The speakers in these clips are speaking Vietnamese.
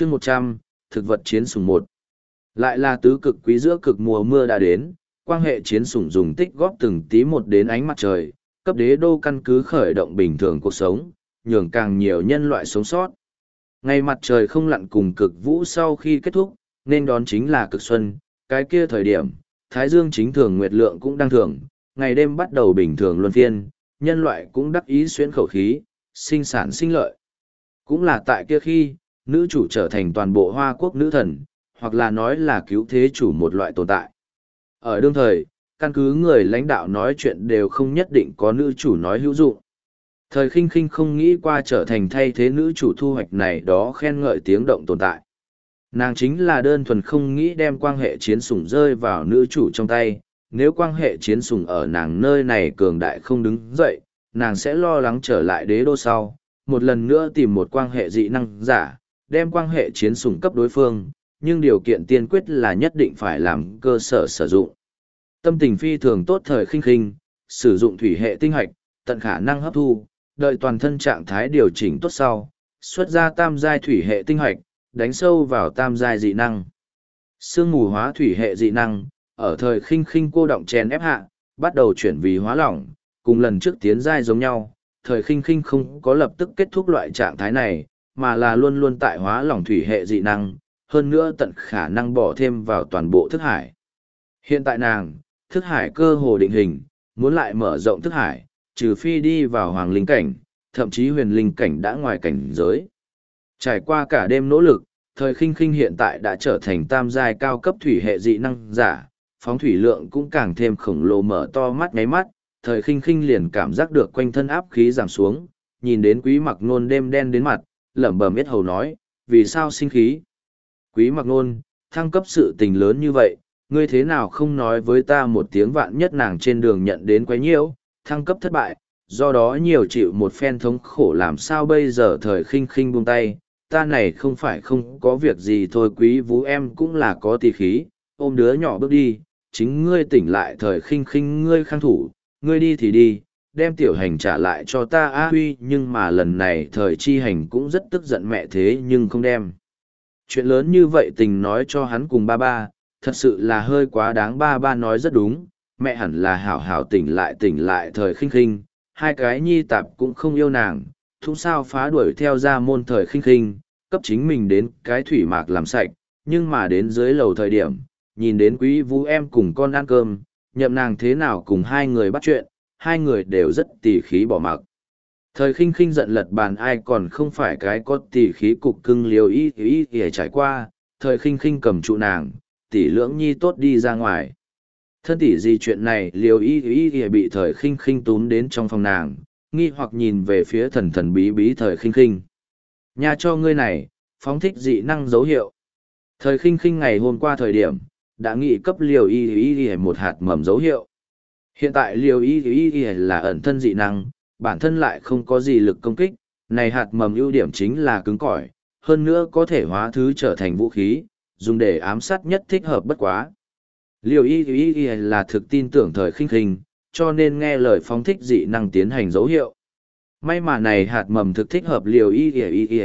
chương một trăm, thực vật chiến sủng một. Lại là tứ cực quý giữa cực mùa mưa đã đến quan hệ chiến sủng dùng tích góp từng tí một đến ánh mặt trời, cấp đế đô căn cứ khởi động bình thường cuộc sống, nhường càng nhiều nhân loại sống sót. Ngày mặt trời không lặn cùng cực vũ sau khi kết thúc, nên đón chính là cực xuân, cái kia thời điểm, thái dương chính thường nguyệt lượng cũng đang thường ngày đêm bắt đầu bình thường luân phiên, nhân loại cũng đắc ý xuyễn khẩu khí, sinh sản sinh lợi. Cũng là tại kia khi nữ chủ trở thành toàn bộ hoa quốc nữ thần, hoặc là nói là cứu thế chủ một loại tồn tại. Ở đương thời, căn cứ người lãnh đạo nói chuyện đều không nhất định có nữ chủ nói hữu dụng. Thời khinh khinh không nghĩ qua trở thành thay thế nữ chủ thu hoạch này đó khen ngợi tiếng động tồn tại. Nàng chính là đơn thuần không nghĩ đem quan hệ chiến sủng rơi vào nữ chủ trong tay, nếu quan hệ chiến sủng ở nàng nơi này cường đại không đứng dậy, nàng sẽ lo lắng trở lại đế đô sau, một lần nữa tìm một quan hệ dị năng giả, đem quan hệ chiến sủng cấp đối phương, nhưng điều kiện tiên quyết là nhất định phải làm cơ sở sử dụng. Tâm tình phi thường tốt thời khinh khinh, sử dụng thủy hệ tinh hạch, tận khả năng hấp thu, đợi toàn thân trạng thái điều chỉnh tốt sau, xuất ra tam giai thủy hệ tinh hạch, đánh sâu vào tam giai dị năng. Sương mù hóa thủy hệ dị năng, ở thời khinh khinh cô động chèn ép hạ, bắt đầu chuyển vì hóa lỏng, cùng lần trước tiến giai giống nhau, thời khinh khinh không có lập tức kết thúc loại trạng thái này, mà là luôn luôn tại hóa lỏng thủy hệ dị năng, hơn nữa tận khả năng bỏ thêm vào toàn bộ thức hải. Hiện tại nàng, thức hải cơ hồ định hình, muốn lại mở rộng thức hải, trừ phi đi vào hoàng linh cảnh, thậm chí huyền linh cảnh đã ngoài cảnh giới. Trải qua cả đêm nỗ lực, thời khinh khinh hiện tại đã trở thành tam giai cao cấp thủy hệ dị năng giả, phóng thủy lượng cũng càng thêm khổng lồ mở to mắt ngáy mắt, thời khinh khinh liền cảm giác được quanh thân áp khí giảm xuống, nhìn đến quý mặc nôn đêm đen đến mặt, lẩm bẩm biết hầu nói, vì sao sinh khí? Quý mặc nôn, thăng cấp sự tình lớn như vậy, ngươi thế nào không nói với ta một tiếng vạn nhất nàng trên đường nhận đến quấy nhiễu, thăng cấp thất bại, do đó nhiều chịu một phen thống khổ làm sao bây giờ thời khinh khinh buông tay, ta này không phải không có việc gì thôi quý vũ em cũng là có tì khí, ôm đứa nhỏ bước đi, chính ngươi tỉnh lại thời khinh khinh ngươi khang thủ, ngươi đi thì đi, đem tiểu hành trả lại cho ta a huy nhưng mà lần này thời chi hành cũng rất tức giận mẹ thế nhưng không đem. Chuyện lớn như vậy tình nói cho hắn cùng ba ba, thật sự là hơi quá đáng ba ba nói rất đúng, mẹ hẳn là hảo hảo tỉnh lại tỉnh lại thời khinh khinh, hai cái nhi tạp cũng không yêu nàng, thúng sao phá đuổi theo ra môn thời khinh khinh, cấp chính mình đến cái thủy mạc làm sạch, nhưng mà đến dưới lầu thời điểm, nhìn đến quý vũ em cùng con ăn cơm, nhậm nàng thế nào cùng hai người bắt chuyện, hai người đều rất tỉ khí bỏ mặc. Thời khinh khinh giận lật bàn ai còn không phải cái có tỉ khí cục cưng liều ý ý ý trải qua, thời khinh khinh cầm trụ nàng, tỷ lưỡng nhi tốt đi ra ngoài. Thân tỷ gì chuyện này liều ý ý ý bị thời khinh khinh túm đến trong phòng nàng, nghi hoặc nhìn về phía thần thần bí bí thời khinh khinh. Nhà cho ngươi này, phóng thích dị năng dấu hiệu. Thời khinh khinh ngày hôm qua thời điểm, đã nghị cấp liều y y y một hạt mầm dấu hiệu. Hiện tại liều y y y là ẩn thân dị năng, bản thân lại không có gì lực công kích, này hạt mầm ưu điểm chính là cứng cỏi, hơn nữa có thể hóa thứ trở thành vũ khí, dùng để ám sát nhất thích hợp bất quá. Liều y y y là thực tin tưởng thời khinh khinh, cho nên nghe lời phóng thích dị năng tiến hành dấu hiệu. May mà này hạt mầm thực thích hợp liều y y y y,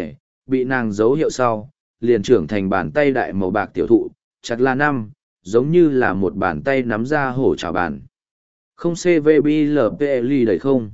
bị nàng dấu hiệu sau, liền trưởng thành bàn tay đại màu bạc tiểu thụ, chặt là năm, giống như là một bàn tay nắm ra hổ trào bàn. Không CVBLPL đầy không.